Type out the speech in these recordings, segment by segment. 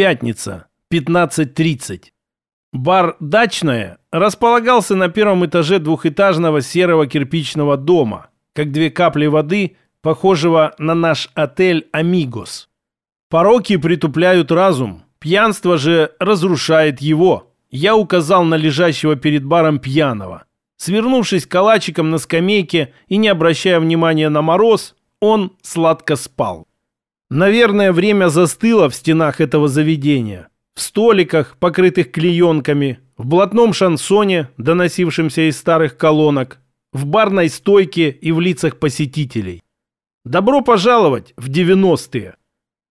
Пятница, 15.30. Бар «Дачная» располагался на первом этаже двухэтажного серого кирпичного дома, как две капли воды, похожего на наш отель «Амигос». Пороки притупляют разум, пьянство же разрушает его. Я указал на лежащего перед баром пьяного. Свернувшись калачиком на скамейке и не обращая внимания на мороз, он сладко спал. Наверное, время застыло в стенах этого заведения. В столиках, покрытых клеенками, в блатном шансоне, доносившемся из старых колонок, в барной стойке и в лицах посетителей. Добро пожаловать в 90-е.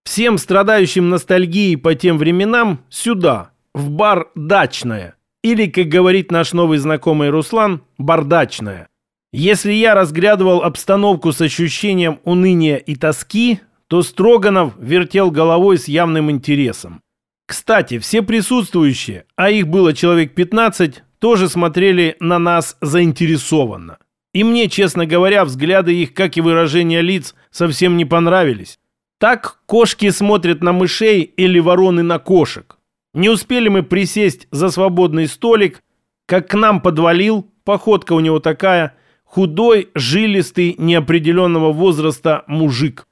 Всем страдающим ностальгией по тем временам сюда, в бар «Дачная». Или, как говорит наш новый знакомый Руслан, «Бардачная». Если я разглядывал обстановку с ощущением уныния и тоски, то Строганов вертел головой с явным интересом. Кстати, все присутствующие, а их было человек 15, тоже смотрели на нас заинтересованно. И мне, честно говоря, взгляды их, как и выражения лиц, совсем не понравились. Так кошки смотрят на мышей или вороны на кошек. Не успели мы присесть за свободный столик, как к нам подвалил, походка у него такая, худой, жилистый, неопределенного возраста мужик.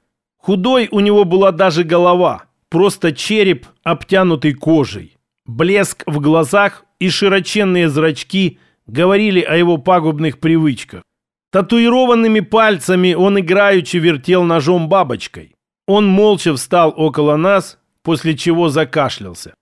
Худой у него была даже голова, просто череп, обтянутый кожей. Блеск в глазах и широченные зрачки говорили о его пагубных привычках. Татуированными пальцами он играючи вертел ножом бабочкой. Он молча встал около нас, после чего закашлялся.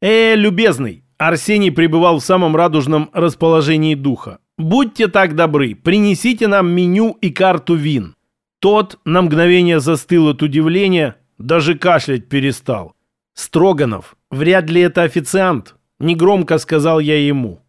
«Э, любезный!» Арсений пребывал в самом радужном расположении духа. «Будьте так добры, принесите нам меню и карту вин». Тот на мгновение застыл от удивления, даже кашлять перестал. «Строганов, вряд ли это официант», — негромко сказал я ему.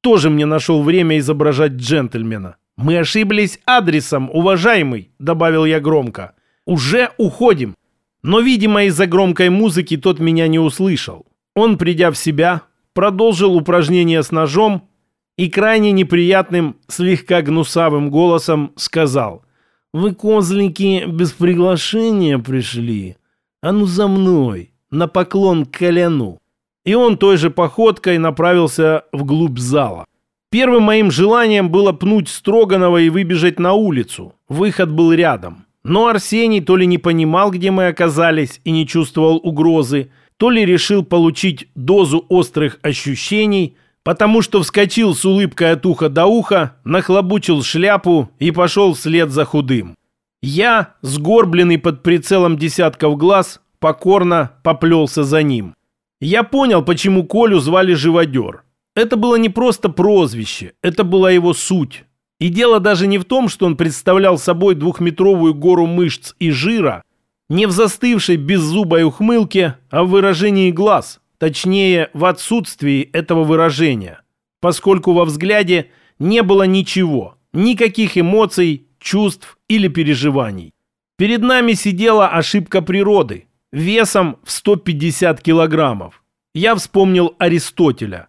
Тоже мне нашел время изображать джентльмена. «Мы ошиблись адресом, уважаемый», — добавил я громко. «Уже уходим». Но, видимо, из-за громкой музыки тот меня не услышал. Он, придя в себя, продолжил упражнение с ножом и крайне неприятным, слегка гнусавым голосом сказал — вы, козлики, без приглашения пришли? А ну за мной, на поклон к коляну. И он той же походкой направился вглубь зала. Первым моим желанием было пнуть Строганова и выбежать на улицу. Выход был рядом. Но Арсений то ли не понимал, где мы оказались, и не чувствовал угрозы, то ли решил получить дозу острых ощущений, потому что вскочил с улыбкой от уха до уха, нахлобучил шляпу и пошел вслед за худым. Я, сгорбленный под прицелом десятков глаз, покорно поплелся за ним. Я понял, почему Колю звали Живодер. Это было не просто прозвище, это была его суть. И дело даже не в том, что он представлял собой двухметровую гору мышц и жира, не в застывшей беззубой ухмылке, а в выражении глаз – Точнее, в отсутствии этого выражения, поскольку во взгляде не было ничего, никаких эмоций, чувств или переживаний. Перед нами сидела ошибка природы, весом в 150 килограммов. Я вспомнил Аристотеля.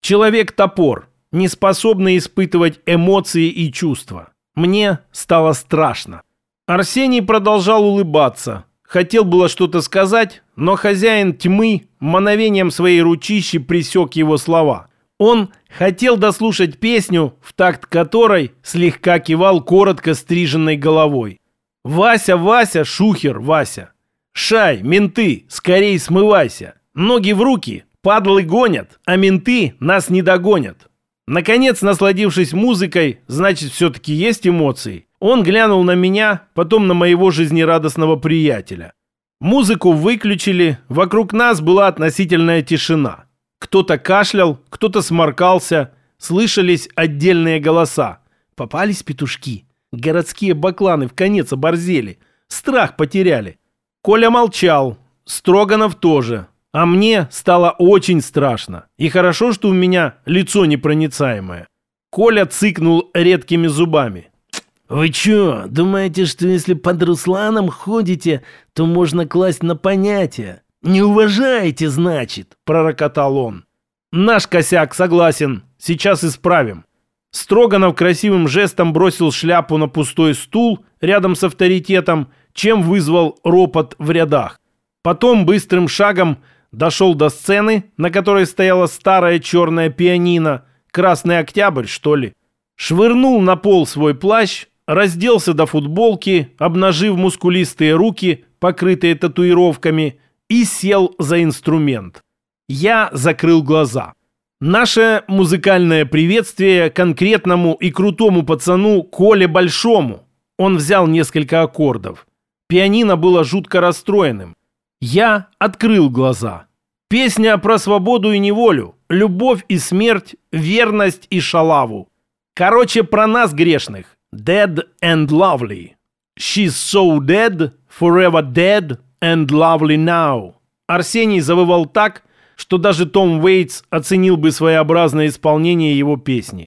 Человек-топор, не способный испытывать эмоции и чувства. Мне стало страшно. Арсений продолжал улыбаться, Хотел было что-то сказать, но хозяин тьмы мановением своей ручищи присек его слова. Он хотел дослушать песню, в такт которой слегка кивал коротко стриженной головой. «Вася, Вася, шухер, Вася! Шай, менты, скорей смывайся! Ноги в руки, падлы гонят, а менты нас не догонят!» Наконец, насладившись музыкой, значит, все-таки есть эмоции, он глянул на меня, потом на моего жизнерадостного приятеля. Музыку выключили, вокруг нас была относительная тишина. Кто-то кашлял, кто-то сморкался, слышались отдельные голоса. Попались петушки. Городские бакланы в конец оборзели. Страх потеряли. Коля молчал. Строганов тоже. А мне стало очень страшно. И хорошо, что у меня лицо непроницаемое. Коля цыкнул редкими зубами. «Вы чё, думаете, что если под Русланом ходите, то можно класть на понятия? Не уважаете, значит?» – пророкотал он. «Наш косяк, согласен. Сейчас исправим». Строганов красивым жестом бросил шляпу на пустой стул рядом с авторитетом, чем вызвал ропот в рядах. Потом быстрым шагом Дошел до сцены, на которой стояла старая черная пианино. Красный октябрь, что ли. Швырнул на пол свой плащ, разделся до футболки, обнажив мускулистые руки, покрытые татуировками, и сел за инструмент. Я закрыл глаза. Наше музыкальное приветствие конкретному и крутому пацану Коле Большому. Он взял несколько аккордов. Пианино было жутко расстроенным. Я открыл глаза. Песня про свободу и неволю, любовь и смерть, верность и шалаву. Короче, про нас грешных. Dead and lovely. She's so dead, forever dead and lovely now. Арсений завывал так, что даже Том Уэйтс оценил бы своеобразное исполнение его песни.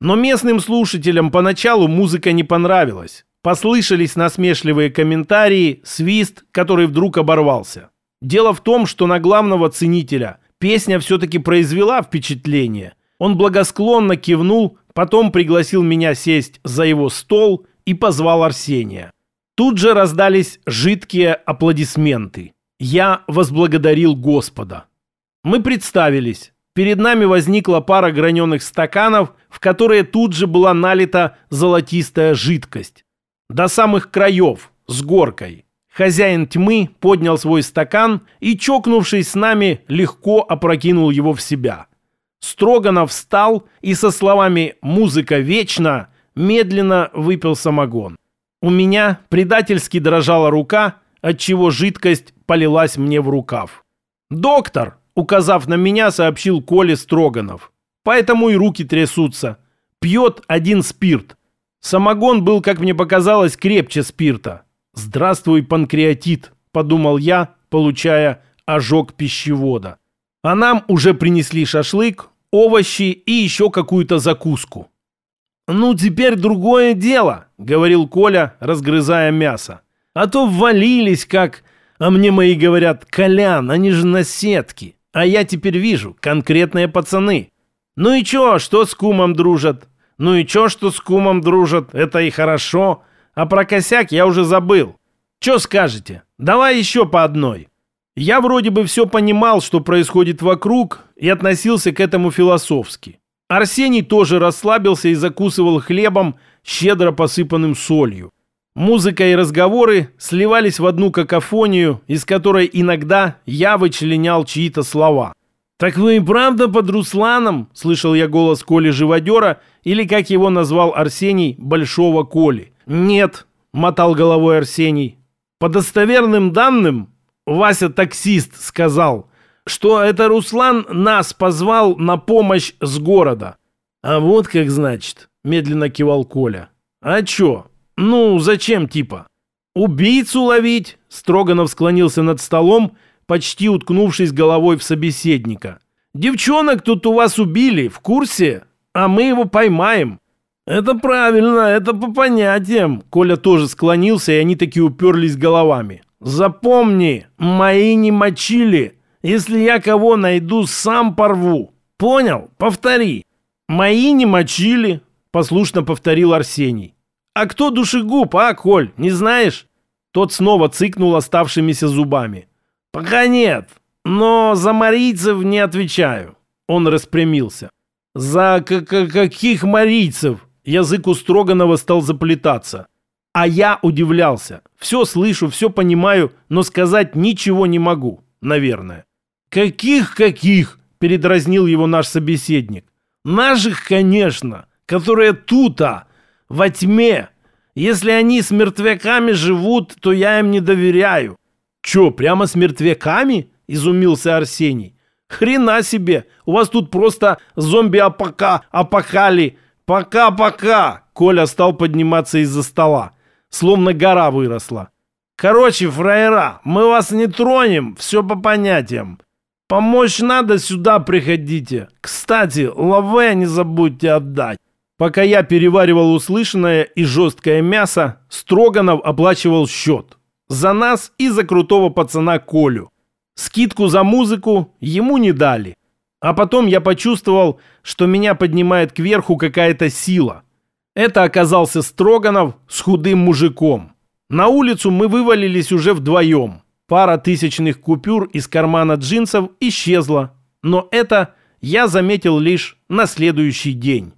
Но местным слушателям поначалу музыка не понравилась. Послышались насмешливые комментарии, свист, который вдруг оборвался. Дело в том, что на главного ценителя песня все-таки произвела впечатление. Он благосклонно кивнул, потом пригласил меня сесть за его стол и позвал Арсения. Тут же раздались жидкие аплодисменты. Я возблагодарил Господа. Мы представились. Перед нами возникла пара граненых стаканов, в которые тут же была налита золотистая жидкость. До самых краев, с горкой. Хозяин тьмы поднял свой стакан и, чокнувшись с нами, легко опрокинул его в себя. Строганов встал и со словами «музыка вечна» медленно выпил самогон. У меня предательски дрожала рука, отчего жидкость полилась мне в рукав. «Доктор!» — указав на меня, сообщил Коле Строганов. «Поэтому и руки трясутся. Пьет один спирт. Самогон был, как мне показалось, крепче спирта. «Здравствуй, панкреатит», — подумал я, получая ожог пищевода. А нам уже принесли шашлык, овощи и еще какую-то закуску. «Ну, теперь другое дело», — говорил Коля, разгрызая мясо. «А то ввалились как... А мне мои говорят, Колян, они же на сетке. А я теперь вижу, конкретные пацаны. Ну и чё, что с кумом дружат? Ну и чё, что с кумом дружат? Это и хорошо. А про косяк я уже забыл. Чё скажете? Давай еще по одной». Я вроде бы все понимал, что происходит вокруг, и относился к этому философски. Арсений тоже расслабился и закусывал хлебом, щедро посыпанным солью. Музыка и разговоры сливались в одну какофонию, из которой иногда я вычленял чьи-то слова. «Так вы и правда под Русланом?» – слышал я голос Коли Живодера, или, как его назвал Арсений, Большого Коли. «Нет», – мотал головой Арсений. «По достоверным данным, Вася таксист сказал, что это Руслан нас позвал на помощь с города. А вот как значит, медленно кивал Коля. А чё? Ну, зачем типа? Убийцу ловить? Строганов склонился над столом, почти уткнувшись головой в собеседника. Девчонок тут у вас убили, в курсе? А мы его поймаем. Это правильно, это по понятиям. Коля тоже склонился, и они таки уперлись головами. Запомни, мои не мочили. Если я кого найду, сам порву. Понял? Повтори. Мои не мочили, послушно повторил Арсений. А кто душегуб, а, Коль, не знаешь? Тот снова цыкнул оставшимися зубами. Пока нет, но за марийцев не отвечаю. Он распрямился. За каких марийцев? Язык у Строганова стал заплетаться. А я удивлялся. Все слышу, все понимаю, но сказать ничего не могу, наверное. «Каких-каких?» – передразнил его наш собеседник. «Наших, конечно, которые тут-то, во тьме. Если они с мертвяками живут, то я им не доверяю». «Че, прямо с мертвяками?» – изумился Арсений. «Хрена себе! У вас тут просто зомби-апока, апокали. Пока-пока!» Коля стал подниматься из-за стола. Словно гора выросла. «Короче, фраера, мы вас не тронем, все по понятиям. Помочь надо, сюда приходите. Кстати, лаве не забудьте отдать». Пока я переваривал услышанное и жесткое мясо, Строганов оплачивал счет. За нас и за крутого пацана Колю. Скидку за музыку ему не дали. А потом я почувствовал, что меня поднимает кверху какая-то сила. Это оказался Строганов с худым мужиком. На улицу мы вывалились уже вдвоем. Пара тысячных купюр из кармана джинсов исчезла, но это я заметил лишь на следующий день.